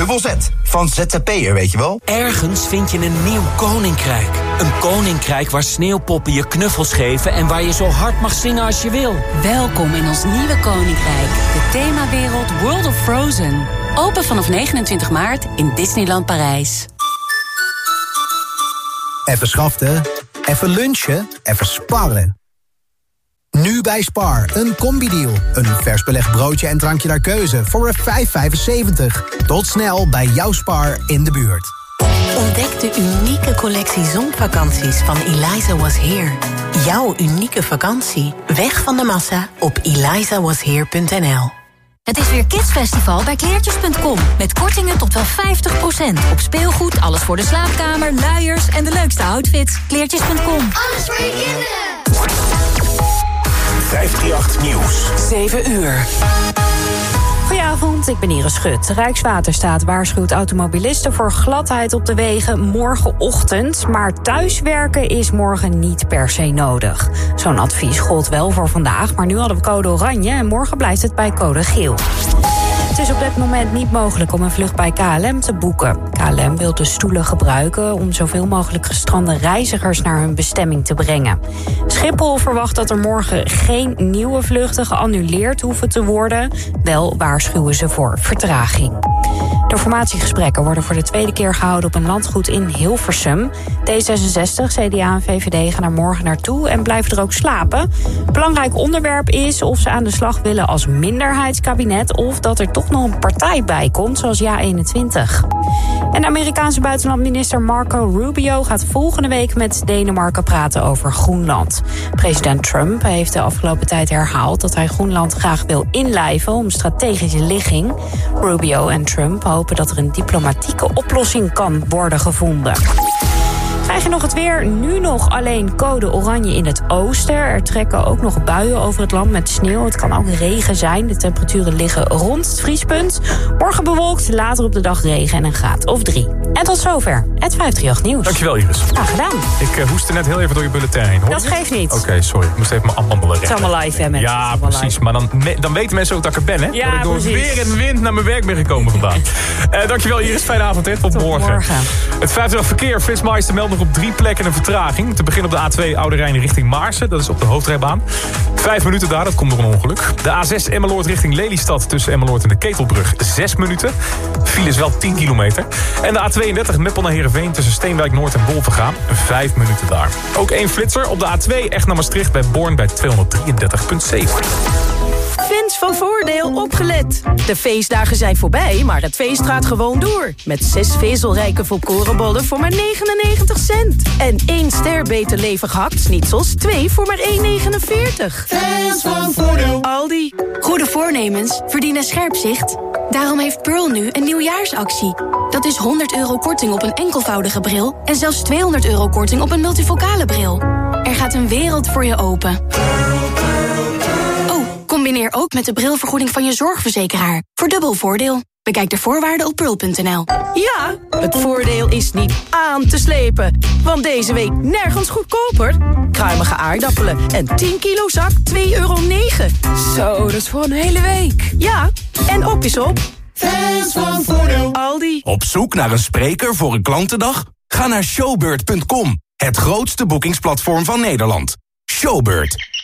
dubbel Z. Van ZZP'er, weet je wel? Ergens vind je een nieuw koninkrijk. Een koninkrijk waar sneeuwpoppen je knuffels geven... en waar je zo hard mag zingen als je wil. Welkom in ons nieuwe koninkrijk. De themawereld World of Frozen. Open vanaf 29 maart in Disneyland Parijs. Even schaften, even lunchen, even sparren. Nu bij Spar, een combi-deal. Een vers belegd broodje en drankje naar keuze voor 5,75. Tot snel bij jouw Spar in de buurt. Ontdek de unieke collectie zonvakanties van Eliza Was Here. Jouw unieke vakantie. Weg van de massa op elizawasheer.nl Het is weer Kidsfestival bij kleertjes.com. Met kortingen tot wel 50%. Op speelgoed, alles voor de slaapkamer, luiers en de leukste outfits. Kleertjes.com. Alles voor je kinderen. 538 Nieuws. 7 uur. Goedenavond, ik ben Iris Schut. Rijkswaterstaat waarschuwt automobilisten voor gladheid op de wegen morgenochtend. Maar thuiswerken is morgen niet per se nodig. Zo'n advies gold wel voor vandaag, maar nu hadden we code oranje... en morgen blijft het bij code geel. Het is op dit moment niet mogelijk om een vlucht bij KLM te boeken. KLM wil de stoelen gebruiken om zoveel mogelijk gestrande reizigers naar hun bestemming te brengen. Schiphol verwacht dat er morgen geen nieuwe vluchten geannuleerd hoeven te worden. Wel waarschuwen ze voor vertraging. De formatiegesprekken worden voor de tweede keer gehouden op een landgoed in Hilversum. D66, CDA en VVD gaan er morgen naartoe en blijven er ook slapen. Belangrijk onderwerp is of ze aan de slag willen als minderheidskabinet... of dat er toch nog een partij bij komt, zoals JA21. En de Amerikaanse buitenlandminister Marco Rubio gaat volgende week met Denemarken praten over Groenland. President Trump heeft de afgelopen tijd herhaald dat hij Groenland graag wil inlijven om strategische ligging. Rubio en Trump hopen dat er een diplomatieke oplossing kan worden gevonden. Nog het weer? Nu nog alleen code oranje in het oosten. Er trekken ook nog buien over het land met sneeuw. Het kan ook regen zijn. De temperaturen liggen rond het vriespunt. Morgen bewolkt, later op de dag regen en een graad of drie. En tot zover het 538 Nieuws. Dankjewel Iris. Graag gedaan. Ik uh, hoestte net heel even door je bulletin heen. Hoor dat geeft niet. Oké, okay, sorry. Ik moest even mijn afhandelen. Het is allemaal live, hè, mensen. Ja, precies. Live. Maar dan, dan weten mensen ook dat ik er ben, hè? Ja, dat ik door precies. weer en wind naar mijn werk ben gekomen vandaag. uh, dankjewel Iris. Fijne avond, hè. Tot, tot morgen. morgen. Het 50 verkeer. Flitsmeister meldt nog op drie plekken een vertraging. Te beginnen op de A2 Oude Rijn richting Maarsen. Dat is op de hoofdrijbaan. Vijf minuten daar, dat komt door een ongeluk. De A6 Emmeloord richting Lelystad tussen Emmeloord en de Ketelbrug. Zes minuten. Files wel 10 kilometer. En de A32 Meppel naar Heerenveen tussen Steenwijk Noord en Wolvengaan. Vijf minuten daar. Ook één flitser op de A2 echt naar Maastricht bij Born bij 233,7. Fans van Voordeel opgelet. De feestdagen zijn voorbij, maar het feest gaat gewoon door. Met zes vezelrijke volkorenbollen voor maar 99 cent. En één ster beter levig hakt-snitsels, twee voor maar 1,49. Fans van Voordeel. Aldi. Goede voornemens verdienen scherp zicht. Daarom heeft Pearl nu een nieuwjaarsactie. Dat is 100 euro korting op een enkelvoudige bril... en zelfs 200 euro korting op een multifocale bril. Er gaat een wereld voor je open. Combineer ook met de brilvergoeding van je zorgverzekeraar. Voor dubbel voordeel. Bekijk de voorwaarden op pearl.nl. Ja, het voordeel is niet aan te slepen. Want deze week nergens goedkoper. Kruimige aardappelen en 10 kilo zak 2,9 euro. Zo, dat is voor een hele week. Ja, en op is op. Fans van Voordeel. Aldi. Op zoek naar een spreker voor een klantendag? Ga naar showbird.com. Het grootste boekingsplatform van Nederland. Showbird.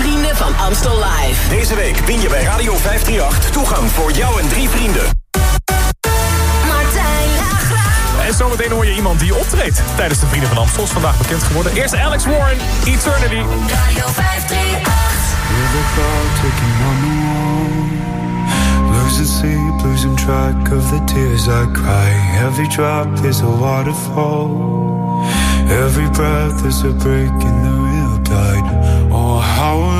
Vrienden van Amstel Live. Deze week win je bij Radio 538 toegang voor jou en drie vrienden. En zometeen hoor je iemand die optreedt tijdens de Vrienden van Amstel. Is vandaag bekend geworden. Eerst Alex Warren, Eternity. Radio 538. Losing sleep, losing track of the tears I cry. Every drop is a waterfall. Every breath is a break in the real tide. Oh, how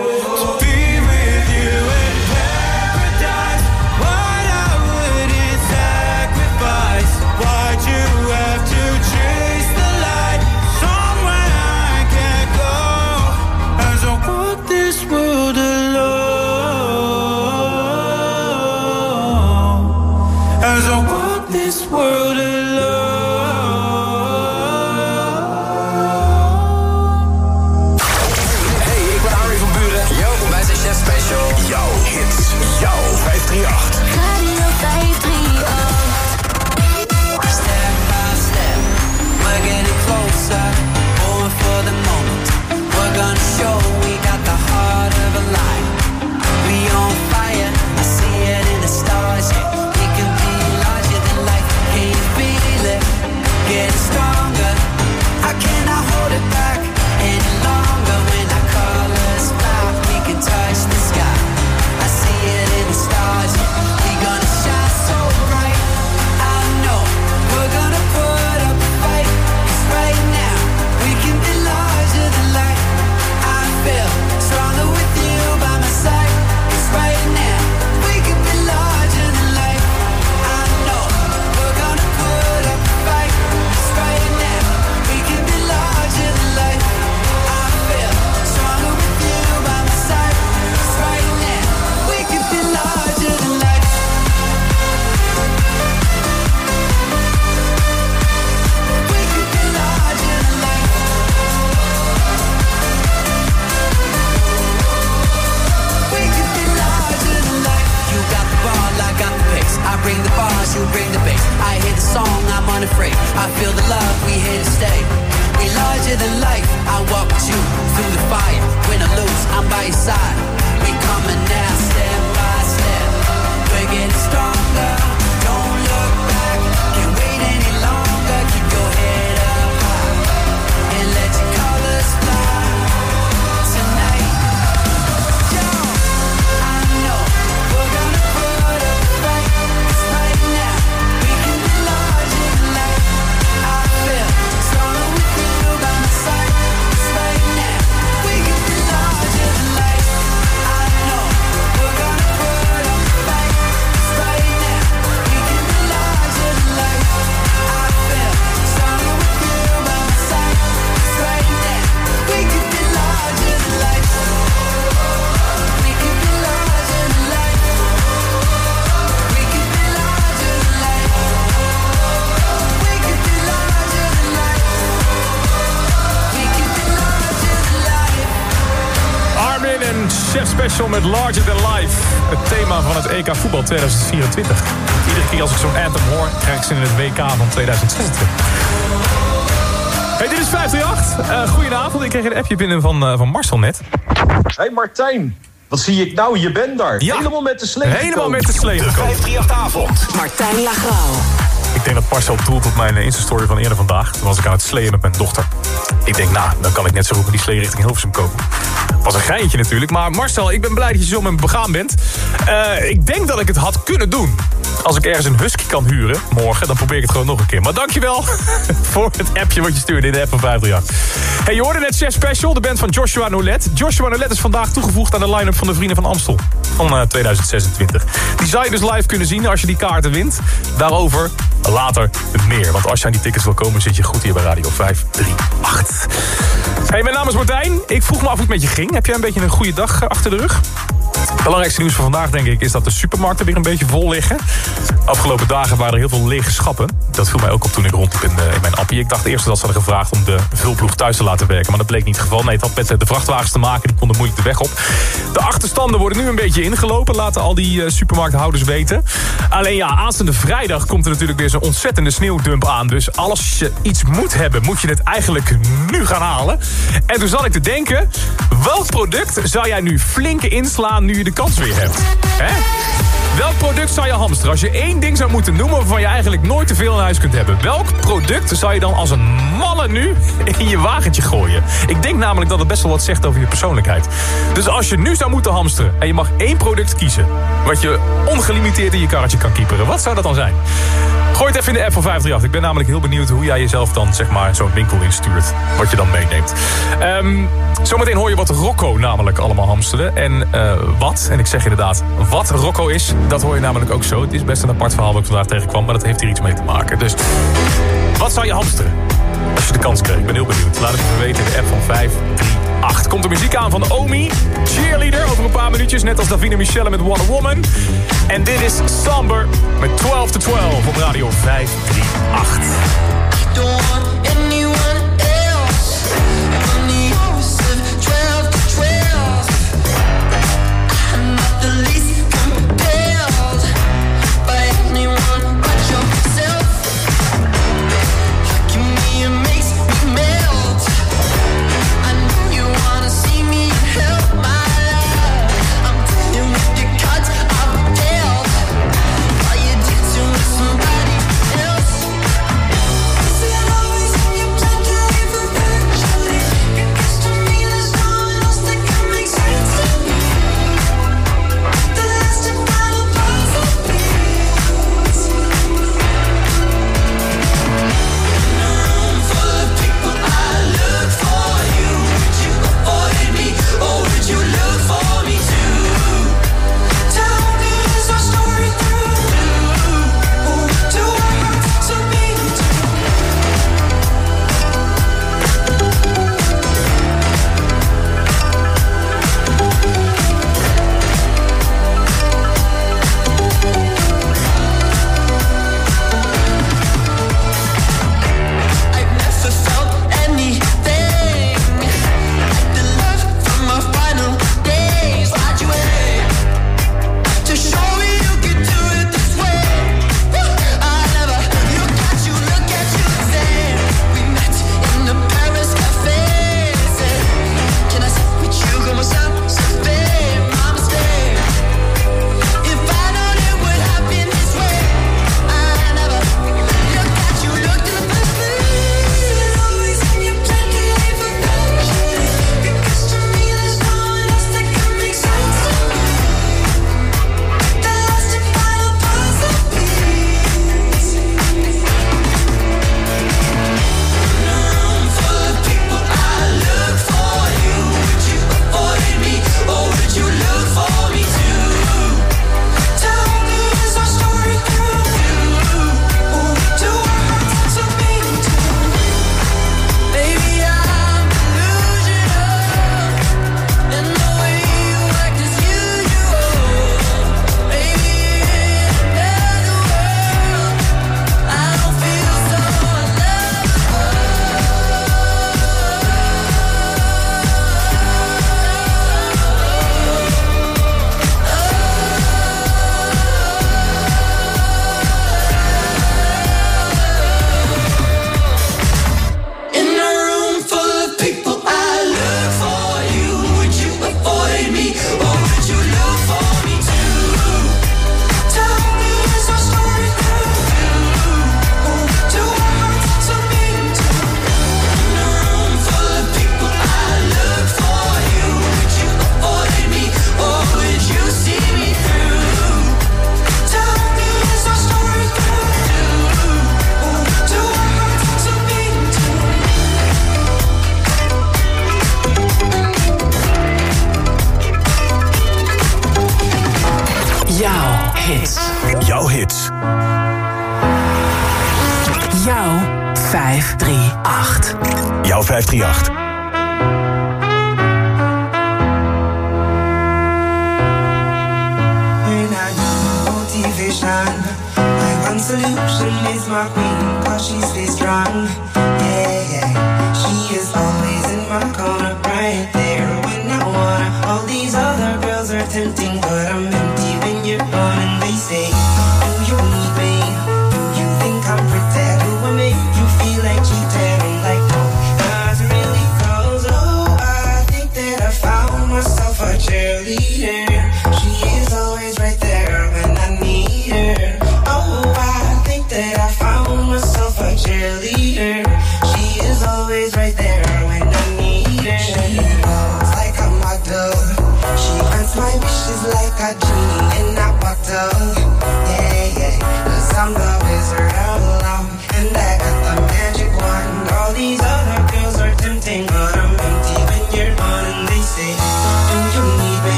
met Larger Than Life. Het thema van het EK voetbal 2024. Iedere keer als ik zo'n anthem hoor, krijg ik ze in het WK van 2026. Hey, dit is 538. Uh, eh, goedenavond. Ik kreeg een appje binnen van, eh, van Marcel net. Hey Martijn, wat zie ik nou? Je bent daar. Helemaal met de slee Helemaal met de slee 538-avond. Martijn Lagrau. Ik denk dat Marcel doelt op mijn Insta-story van eerder vandaag. Toen was ik aan het sleeën met mijn dochter. Ik denk, nou, dan kan ik net zo met die slee richting Hilversum komen. Was een geintje natuurlijk. Maar Marcel, ik ben blij dat je zo met me begaan bent. Eh, ik denk dat ik het had kunnen doen. Als ik ergens een husky kan huren morgen, dan probeer ik het gewoon nog een keer. Maar dankjewel voor het appje wat je stuurde in de app van 538. Hey, je hoorde net Chef Special, de band van Joshua Nolet. Joshua Nolet is vandaag toegevoegd aan de line-up van de Vrienden van Amstel. Van eh, 2026. Die zou je dus live kunnen zien als je die kaarten wint. Daarover later meer. Want als je aan die tickets wil komen, zit je goed hier bij Radio 538. Hey, mijn naam is Martijn. Ik vroeg me af hoe het met je ging. Heb jij een beetje een goede dag eh, achter de rug? Het belangrijkste nieuws van vandaag, denk ik, is dat de supermarkten weer een beetje vol liggen. Afgelopen dagen waren er heel veel lege schappen. Dat viel mij ook op toen ik rondliep in, eh, in mijn appie. Ik dacht eerst dat ze hadden gevraagd om de vulploeg thuis te laten werken. Maar dat bleek niet het geval. Nee, het had met eh, de vrachtwagens te maken. Die konden moeilijk de weg op. De achterstanden worden nu een beetje ingelopen. Laten al die eh, supermarkthouders weten. Alleen ja, aanstaande vrijdag komt er natuurlijk weer zo'n ontzettende sneeuwdump aan. Dus als je iets moet hebben, moet je het eigenlijk nu gaan halen. En toen zat ik te denken, welk product zou jij nu flinke inslaan nu je de kans weer hebt? Hè? Welk product zou je hamsteren? Als je één ding zou moeten noemen waarvan je eigenlijk nooit te veel in huis kunt hebben. Welk product zou je dan als een malle nu in je wagentje gooien? Ik denk namelijk dat het best wel wat zegt over je persoonlijkheid. Dus als je nu zou moeten hamsteren en je mag één product kiezen... wat je ongelimiteerd in je karretje kan kieperen, wat zou dat dan zijn? Gooi het even in de app van 538. Ik ben namelijk heel benieuwd hoe jij jezelf dan zeg maar zo'n winkel instuurt. Wat je dan meeneemt. Ehm, zometeen hoor je wat Rocco namelijk allemaal hamsterde. En eh, wat, en ik zeg inderdaad wat Rocco is, dat hoor je namelijk ook zo. Het is best een apart verhaal dat ik vandaag tegenkwam, maar dat heeft hier iets mee te maken. Dus wat zou je hamsteren? Als je de kans kreeg. Ik ben heel benieuwd. Laat het me weten in de app van 538. Komt de muziek aan van Omi. Cheerleader over een paar minuutjes. Net als Davina Michelle met One Woman. En dit is Samber met 12 to 12 op Radio 538.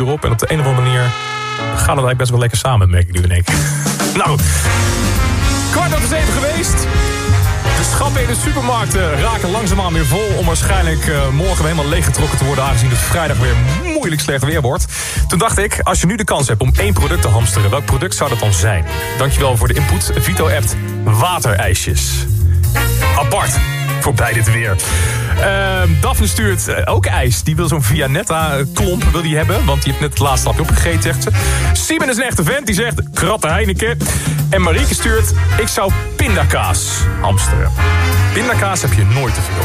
Erop. En op de een of andere manier gaat het eigenlijk best wel lekker samen, merk ik nu in keer. Nou, kwart over zeven geweest. De schappen in de supermarkten raken langzaamaan weer vol... om waarschijnlijk eh, morgen weer helemaal leeggetrokken te worden... aangezien het vrijdag weer moeilijk slecht weer wordt. Toen dacht ik, als je nu de kans hebt om één product te hamsteren... welk product zou dat dan zijn? Dankjewel voor de input. Vito appt waterijsjes. Apart. Voorbij dit weer. Ehm, Daphne stuurt eh, ook ijs. Die wil zo'n Vianetta-klomp wil die hebben. Want die heeft net het laatste stapje opgegeten, zegt ze. Simon is een echte vent. Die zegt kratte Heineken. En Marieke stuurt... Ik zou pindakaas hamsteren. Pindakaas heb je nooit te veel.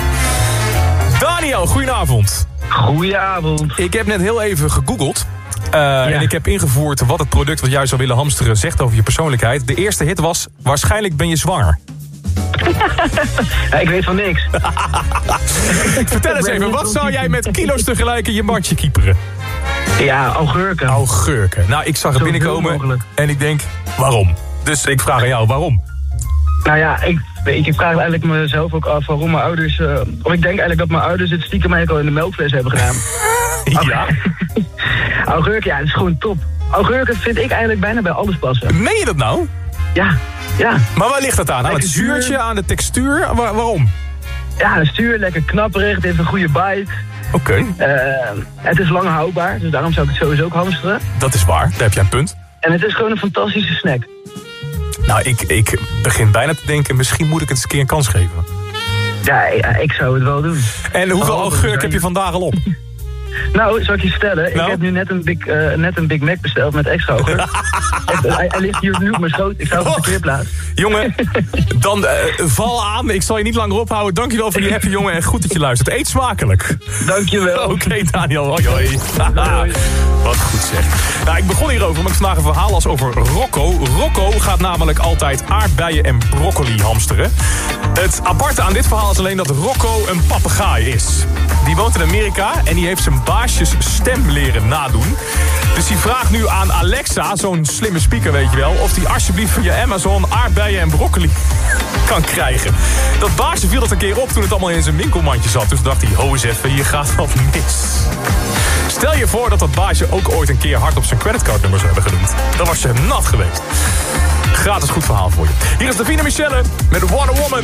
Daniel, goedenavond. Goedenavond. Ik heb net heel even gegoogeld. Eh, En ik heb ingevoerd wat het product wat jij zou willen hamsteren zegt over je persoonlijkheid. De eerste hit was, waarschijnlijk ben je zwanger. Ja, ik weet van niks. Vertel eens even, wat zou jij met kilo's tegelijk in je mandje kieperen? Ja, augurken. Augurken. Nou, ik zag het Zoveel binnenkomen en ik denk, waarom? Dus ik vraag aan jou, waarom? Nou ja, ik, ik vraag eigenlijk mezelf ook af waarom mijn ouders... eh, of ik denk eigenlijk dat mijn ouders het stiekem eigenlijk al in de melkfles hebben gedaan. ja? Augurken, ja, het is gewoon top. Augurken vind ik eigenlijk bijna bij alles passen. Meen je dat nou? Ja, ja. Maar waar ligt dat aan? Aan het zuurtje, aan de textuur? Waar- waarom? Ja, het stuur lekker knapperig, het heeft een goede bite. Oké, Eh, het is lang houdbaar, dus daarom zou ik het sowieso ook hamsteren. dat is waar. Daar heb je een punt. En het is gewoon een fantastische snack. Nou, ik, ik begin bijna te denken, misschien moet ik het eens een keer een kans geven. Ja, ik zou het wel doen. En hoeveel Oh, augurk heb je vandaag al op? Nou, zal ik je vertellen? Nou? Ik heb nu net een, Big, eh, net een Big Mac besteld met extra hoger. Hij, hij ligt hier nu op mijn schoot. Ik sta op de parkeerplaats. Jongen, dan eh, val aan. Ik zal je niet langer ophouden. Dankjewel voor die happy jongen en goed dat je luistert. Eet smakelijk. Dankjewel. Oké, Daniel. Hoi, hoi. Wat goed zeg. Nou, ik begon hierover omdat ik vandaag een verhaal las over Rocco. Rocco gaat namelijk altijd aardbeien en broccoli hamsteren. Het aparte aan dit verhaal is alleen dat Rocco een papegaai is. Die woont in Amerika en die heeft zijn baasjes stem leren nadoen. Dus die vraagt nu aan Alexa, zo'n slimme speaker weet je wel... of die alsjeblieft via Amazon aardbeien en broccoli kan krijgen. Dat baasje viel dat een keer op toen het allemaal in zijn winkelmandje zat. Dus dacht hij, ho eens even, hier gaat wat mis. Stel je voor dat dat baasje ook ooit een keer hard op zijn zou hebben genoemd. Dan was ze nat geweest. Gratis goed verhaal voor je. Hier is Davina Michelle met What a Woman.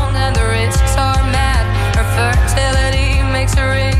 victory.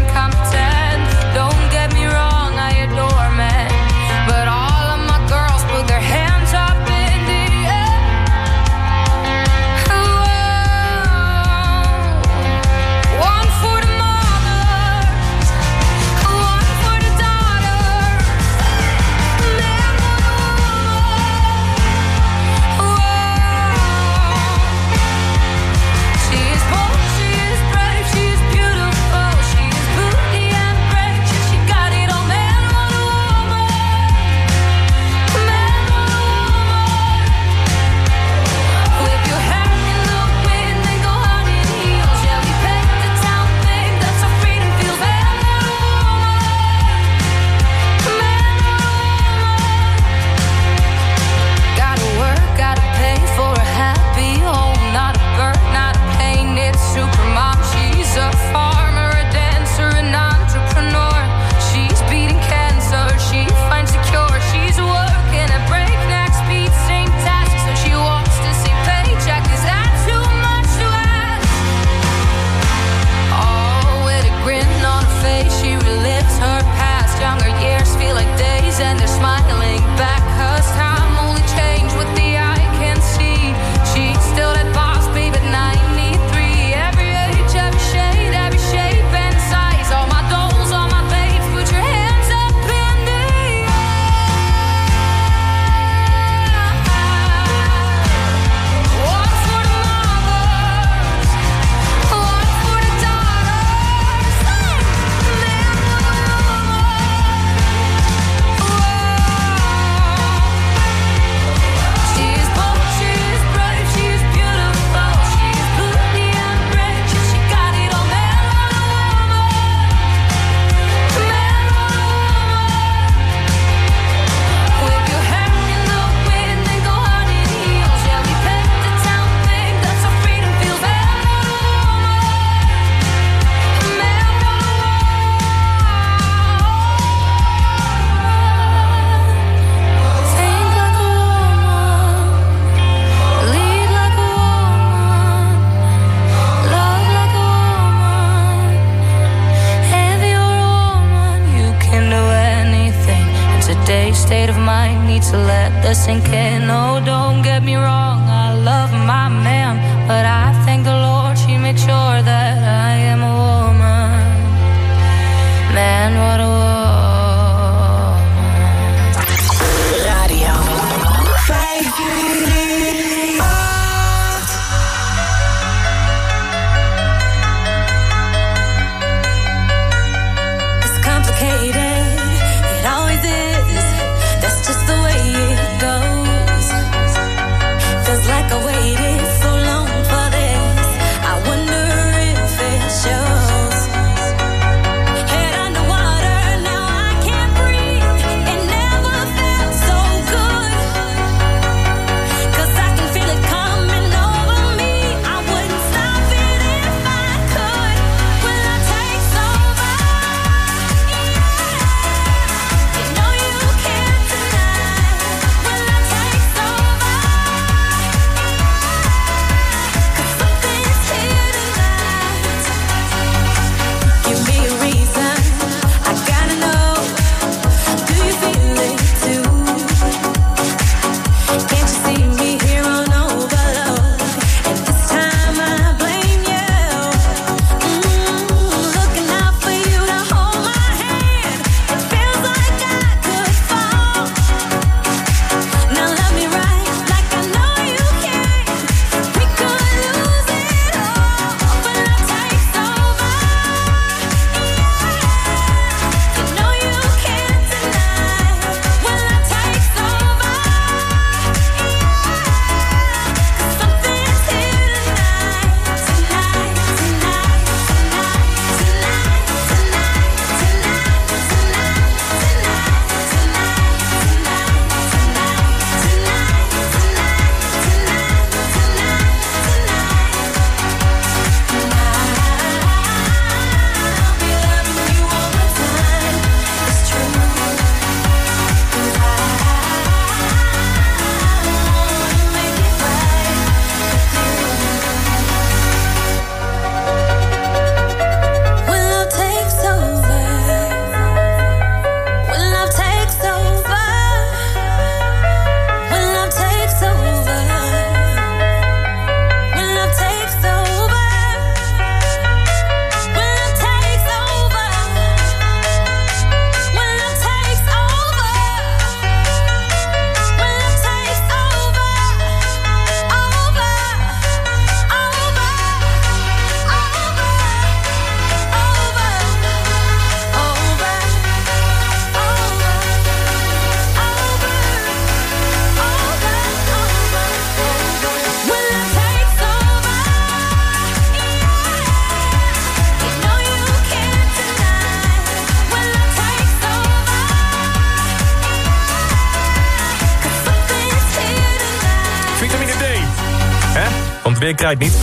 Niet.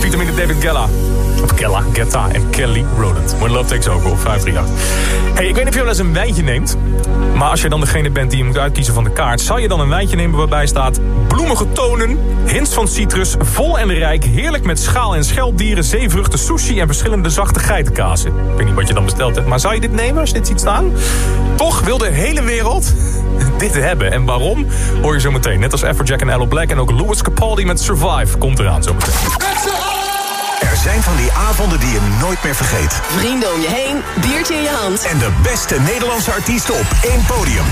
Vitamine David Gella. Of Gella, Getta en Kelly Rodent. When Love Takes Over op 538. Hey, ik weet niet of je wel eens een wijntje neemt. Maar als je dan degene bent die je moet uitkiezen van de kaart... zou je dan een wijntje nemen waarbij staat... bloemige tonen, hints van citrus, vol en rijk... heerlijk met schaal- en schelpdieren, zeevruchten, sushi... en verschillende zachte geitenkazen. Ik weet niet wat je dan besteld hebt, maar zou je dit nemen als je dit ziet staan? Toch wil de hele wereld dit hebben. En waarom, hoor je zo meteen. Net als Afrojack en Aloe Black en ook Louis Capaldi met Survive... komt eraan zo meteen. Er zijn van die avonden die je nooit meer vergeet. Vrienden om je heen, biertje in je hand. En de beste Nederlandse artiesten op één podium.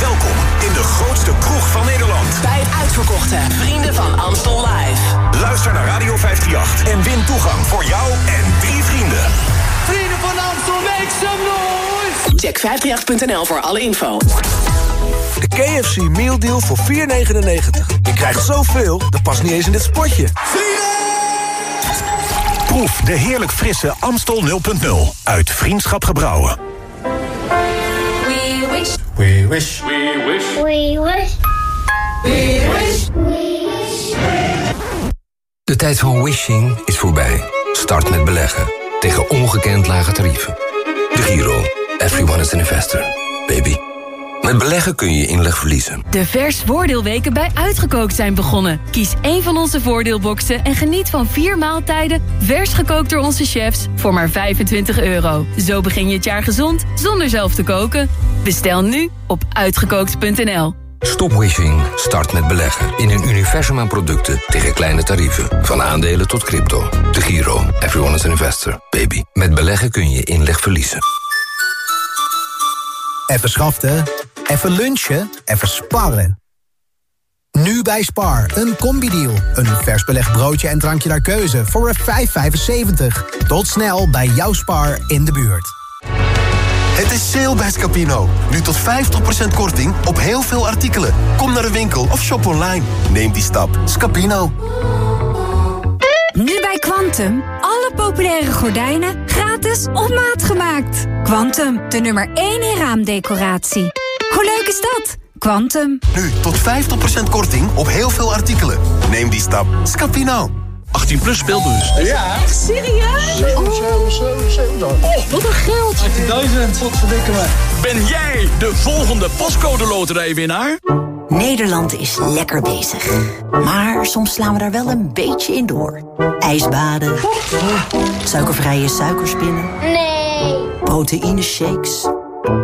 Welkom in de grootste kroeg van Nederland. Bij het uitverkochte Vrienden van Amstel Live. Luister naar Radio 538 en win toegang voor jou en drie vrienden. Van Amstel, make some noise! Check 538.nl voor alle info. De KFC Meal Deal voor 4,99. Je krijgt zoveel, dat past niet eens in dit spotje. Proef de heerlijk frisse Amstel 0.0 uit Vriendschap Gebrouwen. We wish. We wish. We wish. We wish. We wish. De tijd van wishing is voorbij. Start met beleggen. Tegen ongekend lage tarieven. De Giro. Everyone is an investor. Baby. Met beleggen kun je inleg verliezen. De vers voordeelweken bij Uitgekookt zijn begonnen. Kies één van onze voordeelboxen en geniet van vier maaltijden... vers gekookt door onze chefs voor maar 25 euro. Zo begin je het jaar gezond zonder zelf te koken. Bestel nu op uitgekookt.nl. Stop wishing. Start met beleggen. In een universum aan producten tegen kleine tarieven. Van aandelen tot crypto. De Giro. Everyone is an investor. Baby. Met beleggen kun je inleg verliezen. Even schaften, even lunchen, even sparren. Nu bij Spar, een combi-deal. Een vers belegd broodje en drankje naar keuze voor een 5,75. Tot snel bij jouw Spar in de buurt. Het is sale bij Scapino. Nu tot 50% korting op heel veel artikelen. Kom naar de winkel of shop online. Neem die stap. Scapino. Nu bij Quantum. Alle populaire gordijnen gratis op maat gemaakt. Quantum, de nummer 1 in raamdecoratie. Hoe leuk is dat? Quantum. Nu tot 50% korting op heel veel artikelen. Neem die stap. Scapino. 18 plus speelbus. Ja. Serieus? Oh, wat een geld. 18.000, wat verdikken me. Ben jij de volgende postcode loterijwinnaar? Nederland is lekker bezig. Maar soms slaan we daar wel een beetje in door. Ijsbaden. Suikervrije suikerspinnen. Nee. Proteïne shakes.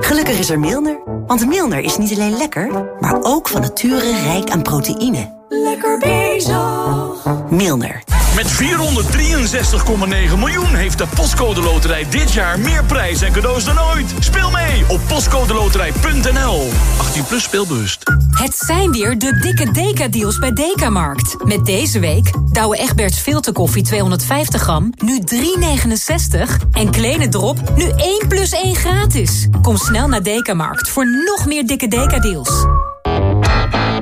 Gelukkig is er Milner. Want Milner is niet alleen lekker, maar ook van nature rijk aan proteïne. Lekker bezig. Milner. Met 463,9 miljoen heeft de Postcode Loterij dit jaar meer prijs en cadeaus dan ooit. Speel mee op postcodeloterij.nl. 18 plus speelbewust. Het zijn weer de dikke Deka-deals bij Dekamarkt. Met deze week Douwe Egberts filterkoffie 250 gram, nu 3,69. En Kleine Drop, nu 1 plus 1 gratis. Kom snel naar Dekamarkt voor nog meer dikke Deka-deals.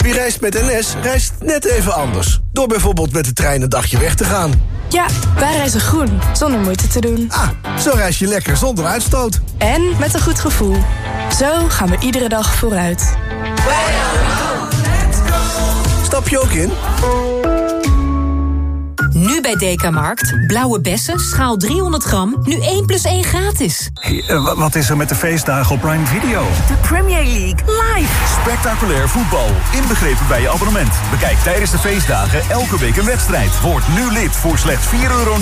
Wie reist met NS, reist net even anders. Door bijvoorbeeld met de trein een dagje weg te gaan. Ja, wij reizen groen, zonder moeite te doen. Ah, zo reis je lekker zonder uitstoot. En met een goed gevoel. Zo gaan we iedere dag vooruit. Stap je ook in? Nu bij Dekamarkt. Blauwe bessen, schaal 300 gram, nu 1 plus 1 gratis. eh, wat is er met de feestdagen op Prime Video? De Premier League live. Spectaculair voetbal, inbegrepen bij je abonnement. Bekijk tijdens de feestdagen elke week een wedstrijd. Word nu lid voor slechts 4,99 euro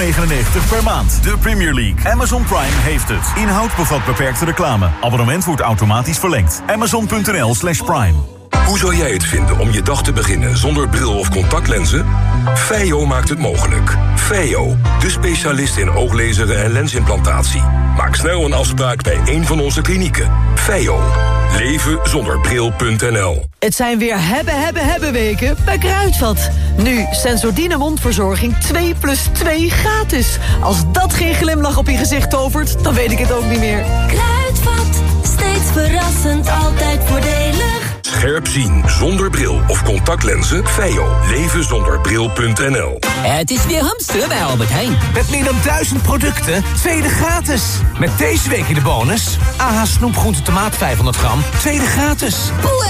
per maand. De Premier League. Amazon Prime heeft het. Inhoud bevat beperkte reclame. Abonnement wordt automatisch verlengd. Amazon.nl slash prime. Hoe zou jij het vinden om je dag te beginnen zonder bril of contactlenzen? Feio maakt het mogelijk. Feio, de specialist in ooglezeren en lensimplantatie. Maak snel een afspraak bij een van onze klinieken. Feio, leven zonder bril.nl. Het zijn weer hebben, hebben, hebben weken bij Kruidvat. Nu Sensordine mondverzorging 2 plus 2 gratis. Als dat geen glimlach op je gezicht tovert, dan weet ik het ook niet meer. Kruidvat, steeds verrassend, altijd voordelig. Scherp zien zonder bril of contactlenzen? Veo. Levenzonderbril.nl Het is weer hamster bij Albert Heijn. Met meer dan duizend producten, tweede gratis. Met deze week in de bonus... AH snoepgroente tomaat 500 gram, tweede gratis.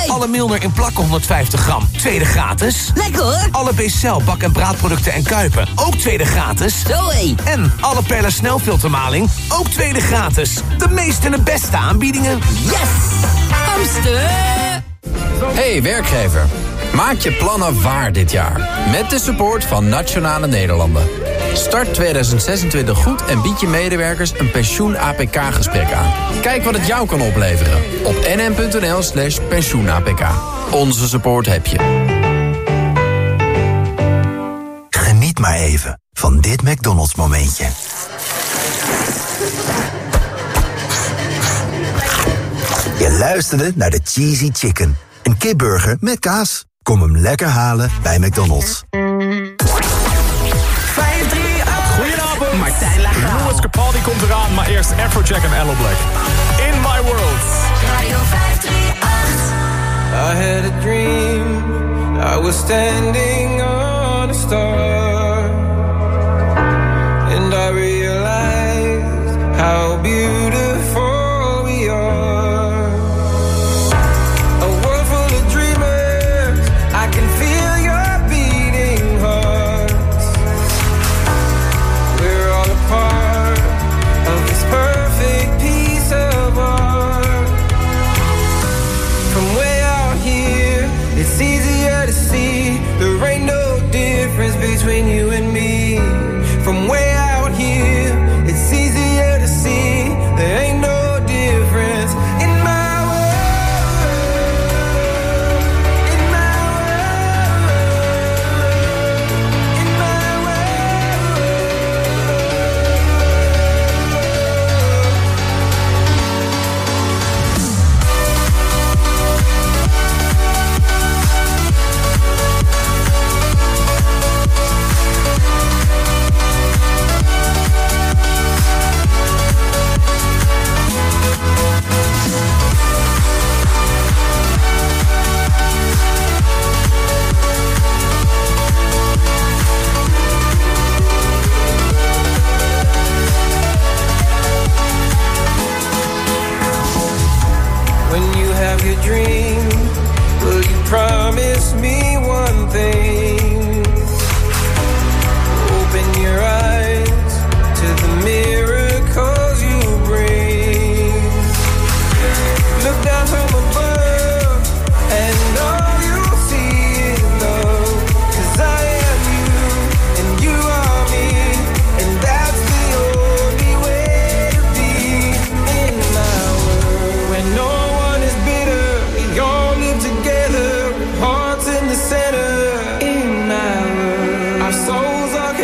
Alle Milner in plakken 150 gram, tweede gratis. Lekker hoor. Alle Bcel bak- en braadproducten en kuipen, ook tweede gratis. Zoé. En alle Perla snelfiltermaling, ook tweede gratis. De meeste en de beste aanbiedingen. Yes! Hamster! Hey werkgever, maak je plannen waar dit jaar. Met de support van Nationale Nederlanden. Start 2026 goed en bied je medewerkers een pensioen-APK-gesprek aan. Kijk wat het jou kan opleveren op nm.nl slash pensioen-APK. Onze support heb je. Geniet maar even van dit McDonald's momentje. Je luisterde naar de Cheesy Chicken. Een kipburger met kaas. Kom hem lekker halen bij McDonald's. Goedenavond. Martijn Lagaal. Louis Capaldi komt eraan, maar eerst Afrojack en Aloe Black. In My World. Radio 538. I had a dream. I was standing on a star. And I realized how beautiful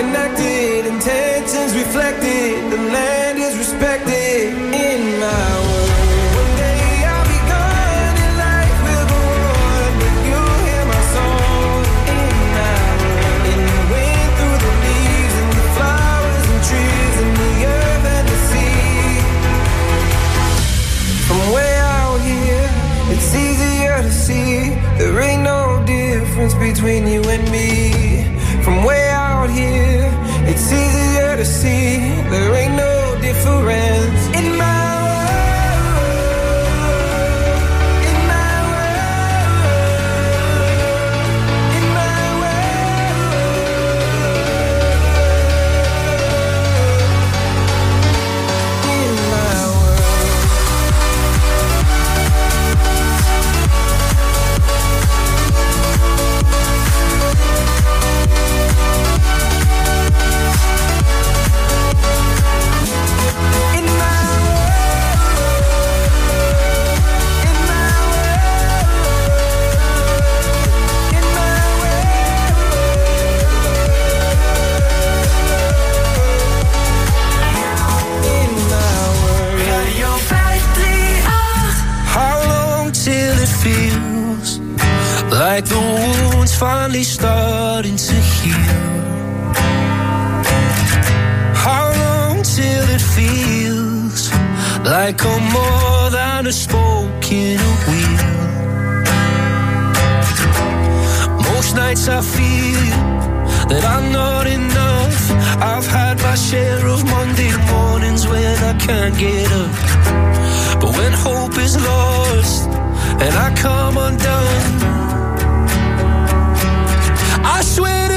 connected, intentions reflected. The land like the wound's finally starting to heal? How long till it feels like I'm more than a spoken wheel? Most nights I feel that I'm not enough. I've had my share of Monday mornings when I can't get up. But when hope is lost and I come undone, I swear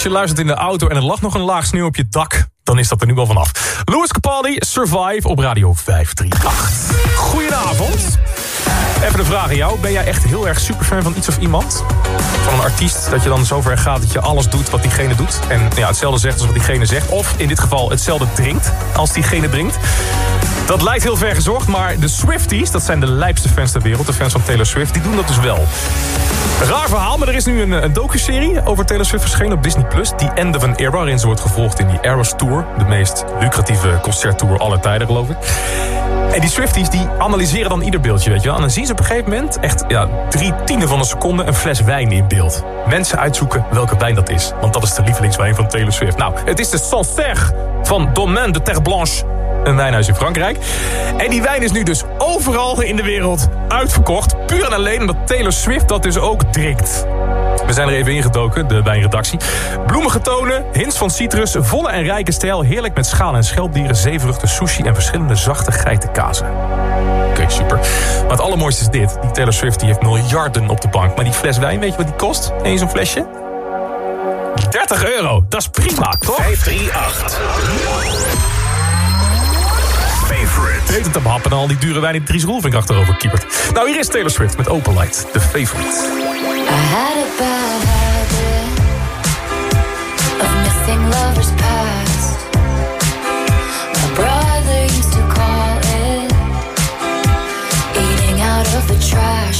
als je luistert in de auto en er lag nog een laag sneeuw op je dak... dan is dat er nu wel vanaf. Louis Capaldi, Survive op Radio 538. Goedenavond. Even de vraag aan jou. Ben jij echt heel erg superfan van iets of iemand? Van een artiest, dat je dan zover gaat dat je alles doet wat diegene doet. En ja, hetzelfde zegt als wat diegene zegt. Of in dit geval hetzelfde drinkt als diegene drinkt. Dat lijkt heel ver gezocht, maar de Swifties... dat zijn de lijpste fans ter wereld, de fans van Taylor Swift... die doen dat dus wel. Raar verhaal, maar er is nu een, een docuserie over Taylor Swift verschenen op Disney+. Plus. Die End of an Era, waarin ze wordt gevolgd in die Eras Tour. De meest lucratieve concerttour aller tijden, geloof ik. En die Swifties die analyseren dan ieder beeldje, weet je wel. En dan zien ze op een gegeven moment, echt ja, drie tienden van een seconde... een fles wijn in beeld. Mensen uitzoeken welke wijn dat is. Want dat is de lievelingswijn van Taylor Swift. Nou, het is de Sancerre van Domaine de Terre Blanche een wijnhuis in Frankrijk. En die wijn is nu dus overal in de wereld uitverkocht. Puur en alleen omdat Taylor Swift dat dus ook drinkt. We zijn er even ingedoken, de wijnredactie. Bloemige tonen, hints van citrus, volle en rijke stijl... heerlijk met schaal- en schelpdieren, zeevruchten, sushi... en verschillende zachte geitenkazen. Oké, super. Maar het allermooiste is dit. Die Taylor Swift die heeft miljarden op de bank. Maar die fles wijn, weet je wat die kost? Eén zo'n flesje? 30 euro. Dat is prima, toch? 538. Te behappen en al die dure wijn Dries Roelvink achterover kiepert. Nou, hier is Taylor Swift met Open Light, de favorite. I eating out of the trash.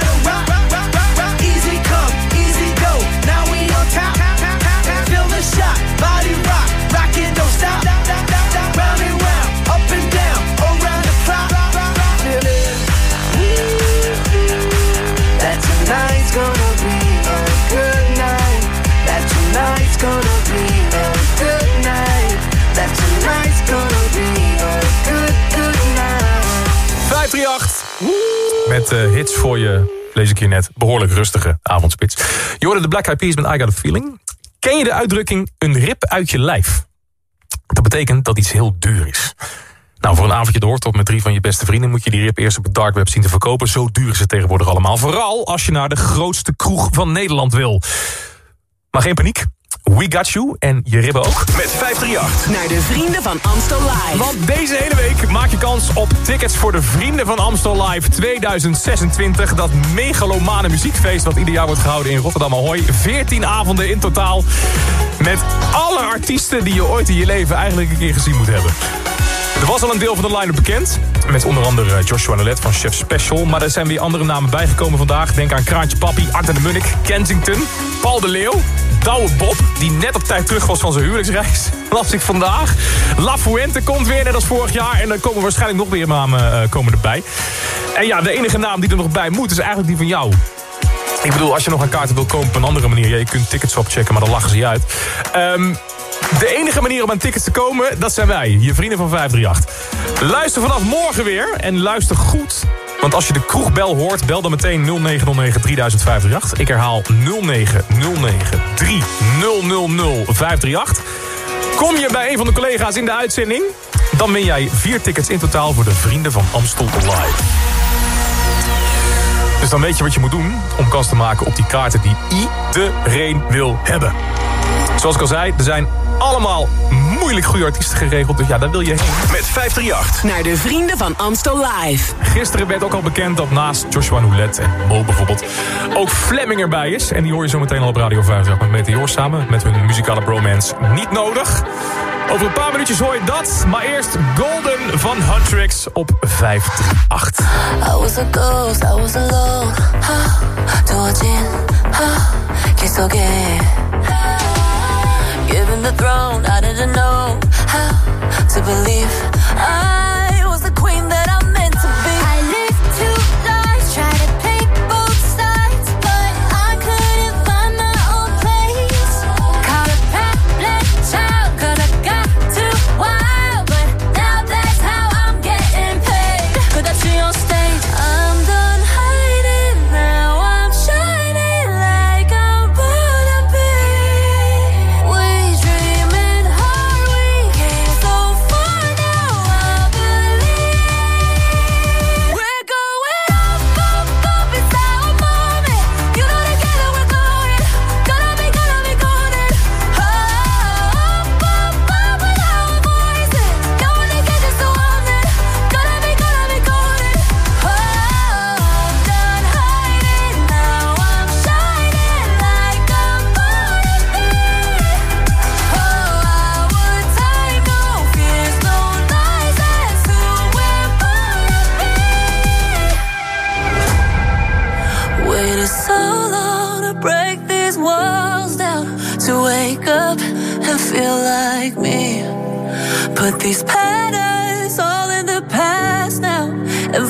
Hits voor je, lees ik hier net, behoorlijk rustige avondspits. Je hoorde de Black Eyed Peas met I Got A Feeling. Ken je de uitdrukking een rip uit je lijf? Dat betekent dat iets heel duur is. Nou, voor een avondje doortop met drie van je beste vrienden... moet je die rip eerst op het dark web zien te verkopen. Zo duur is het tegenwoordig allemaal. Vooral als je naar de grootste kroeg van Nederland wil. Maar geen paniek. We got you en je ribben ook. Met 538. Naar de vrienden van Amstel Live. Want deze hele week maak je kans op tickets voor de Vrienden van Amstel Live 2026. Dat megalomane muziekfeest wat ieder jaar wordt gehouden in Rotterdam Ahoy. 14 avonden in totaal. Met alle artiesten die je ooit in je leven eigenlijk een keer gezien moet hebben. Er was al een deel van de line-up bekend. Met onder andere Joshua Nolet van Chef Special. Maar er zijn weer andere namen bijgekomen vandaag. Denk aan Kraantje Papi, Arthur de Munnik, Kensington, Paul de Leeuw. Douwe Bob, die net op tijd terug was van zijn huwelijksreis. Las ik vandaag. La Fuente komt weer, net als vorig jaar. En er komen waarschijnlijk nog weer namen uh, komen erbij. En ja, de enige naam die er nog bij moet is eigenlijk die van jou. Ik bedoel, als je nog een kaarten wil kopen op een andere manier... Ja, je kunt ticketswap checken, maar dan lachen ze je uit. Um, de enige manier om aan tickets te komen, dat zijn wij, je vrienden van 538. Luister vanaf morgen weer en luister goed. Want als je de kroegbel hoort, bel dan meteen 0909 3058. Ik herhaal 0909 3000 Kom je bij een van de collega's in de uitzending... dan win jij vier tickets in totaal voor de Vrienden van Amstel Live. Dus dan weet je wat je moet doen om kans te maken op die kaarten die iedereen wil hebben. Zoals ik al zei, er zijn allemaal moeilijk goede artiesten geregeld. Dus ja, daar wil je heen. Met 538. Naar de vrienden van Amstel Live. Gisteren werd ook al bekend dat naast Joshua Noulet en Mo bijvoorbeeld... ook Fleming erbij is. En die hoor je zo meteen al op Radio 5 met Meteor samen. Met hun muzikale bromance Niet Nodig. Over een paar minuutjes hoor je dat. Maar eerst Golden van Huntrix op 538. I was a ghost, I was alone. 두어진 기속에 Given the throne, I didn't know how to believe I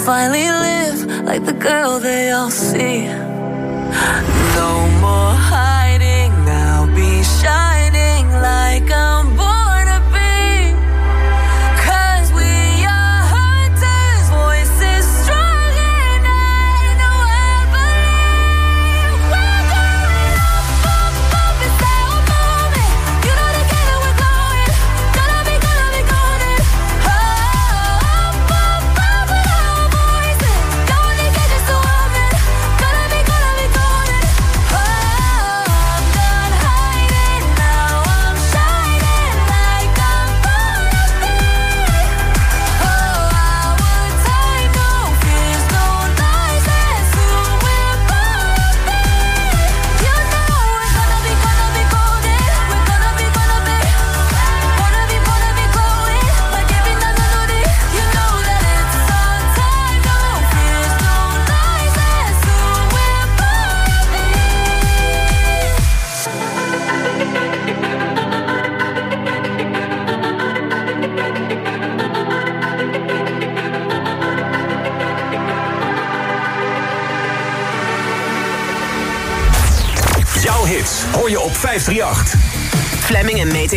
finally live like the girl they all see. No more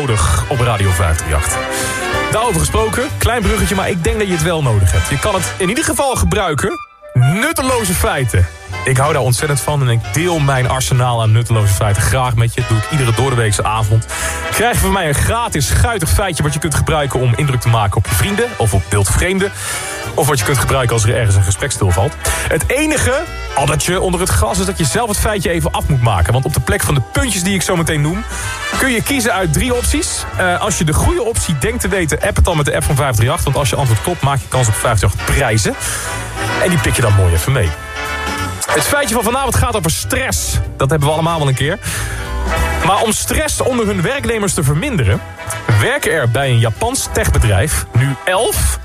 Nodig op Radio 538. Daarover gesproken, klein bruggetje, maar ik denk dat je het wel nodig hebt. Je kan het in ieder geval gebruiken. Nutteloze feiten. Ik hou daar ontzettend van en ik deel mijn arsenaal aan nutteloze feiten graag met je. Dat doe ik iedere doordeweekse avond. Krijg je van mij een gratis schuitig feitje wat je kunt gebruiken om indruk te maken op je vrienden of op wildvreemden. Of wat je kunt gebruiken als er ergens een gesprek stilvalt. Het enige addertje onder het gras is dat je zelf het feitje even af moet maken. Want op de plek van de puntjes die ik zo meteen noem... kun je kiezen uit drie opties. Eh, als je de goede optie denkt te weten, app het dan met de app van 538. Want als je antwoord klopt, maak je kans op 538 prijzen. En die pik je dan mooi even mee. Het feitje van vanavond gaat over stress. Dat hebben we allemaal wel een keer. Maar om stress onder hun werknemers te verminderen... werken er bij een Japans techbedrijf nu 11...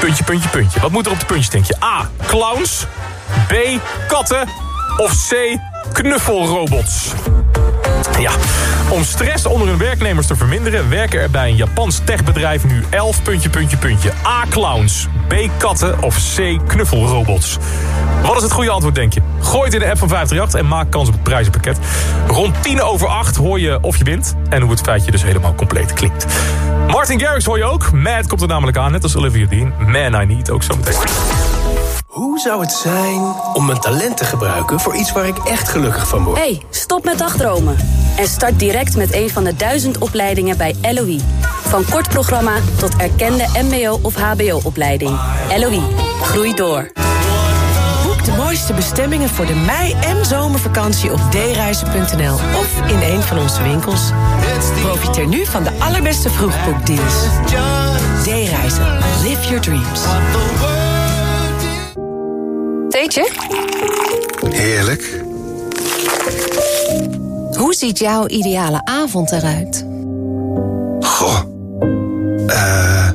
Puntje, puntje, puntje. Wat moet er op de puntjes, denk je? A. Clowns. B. Katten. Of C. Knuffelrobots. Ja, om stress onder hun werknemers te verminderen... werken er bij een Japans techbedrijf nu 11 puntje, puntje, puntje. A. Clowns. B. Katten. Of C. Knuffelrobots. Wat is het goede antwoord, denk je? Gooi het in de app van 538 en maak kans op het prijzenpakket. Rond 10 over 8 hoor je of je wint... en hoe het feitje dus helemaal compleet klinkt. Martin Garrix hoor je ook. Mad komt er namelijk aan, net als Olivia Dean. Man I Need ook zo meteen. Hoe zou het zijn om mijn talent te gebruiken voor iets waar ik echt gelukkig van word? Hey, stop met dagdromen. En start direct met een van de duizend opleidingen bij LOE. Van kort programma tot erkende mbo- of hbo-opleiding. LOE, groei door. Boek de mooiste bestemmingen voor de mei- en zomervakantie op dereizen.nl of in een van onze winkels. Profiteer nu van de allerbeste vroegboekdeals. D-reizen. Live your dreams. Theetje? Heerlijk. Hoe ziet jouw ideale avond eruit? Goh. Eh...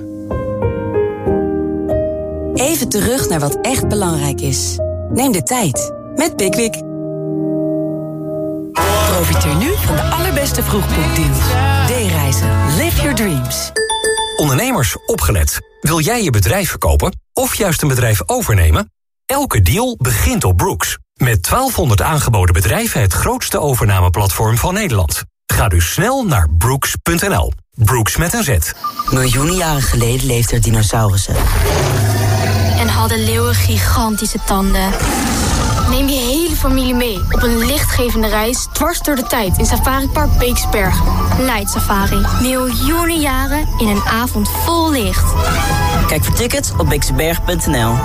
Even terug naar wat echt belangrijk is. Neem de tijd met Pickwick. Profiteer nu van de allerbeste vroegboekdeals. D-reizen. Live your dreams. Ondernemers, opgelet. Wil jij je bedrijf verkopen of juist een bedrijf overnemen? Elke deal begint op Brooks. Met 1200 aangeboden bedrijven het grootste overnameplatform van Nederland. Ga dus snel naar brooks.nl. Brooks met een Z. Miljoenen jaren geleden leefden er dinosaurussen. En hadden leeuwen gigantische tanden. Neem je hele familie mee op een lichtgevende reis dwars door de tijd in Safari Park Beeksberg. Light Safari. Miljoenen jaren in een avond vol licht. Kijk voor tickets op beeksberg.nl.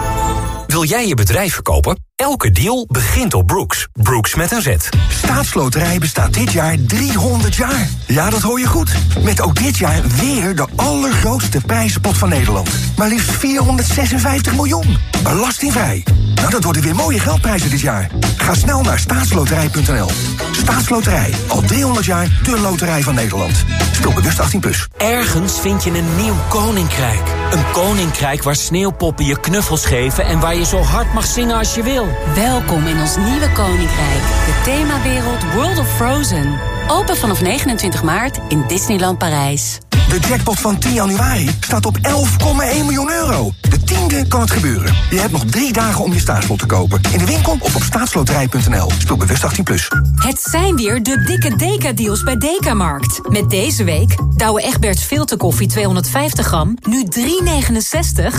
Wil jij je bedrijf verkopen? Elke deal begint op Brooks. Brooks met een Z. Staatsloterij bestaat dit jaar 300 jaar. Ja, dat hoor je goed. Met ook dit jaar weer de allergrootste prijzenpot van Nederland. Maar liefst 456 miljoen. Belastingvrij. Nou, dat worden weer mooie geldprijzen dit jaar. Ga snel naar staatsloterij.nl. Staatsloterij. Al 300 jaar de loterij van Nederland. Speel bewust 18+. Plus. Ergens vind je een nieuw koninkrijk. Een koninkrijk waar sneeuwpoppen je knuffels geven... en waar je zo hard mag zingen als je wil. Welkom in ons nieuwe koninkrijk. De themawereld World of Frozen. Open vanaf 29 maart in Disneyland Parijs. De jackpot van 10 januari staat op 11,1 miljoen euro. De tiende kan het gebeuren. Je hebt nog drie dagen om je staatslot te kopen. In de winkel of op staatsloterij.nl. Speel bewust 18+. Plus. Het zijn weer de dikke Deka-deals bij Dekamarkt. Met deze week Douwe Egberts filterkoffie 250 gram, nu 3,69.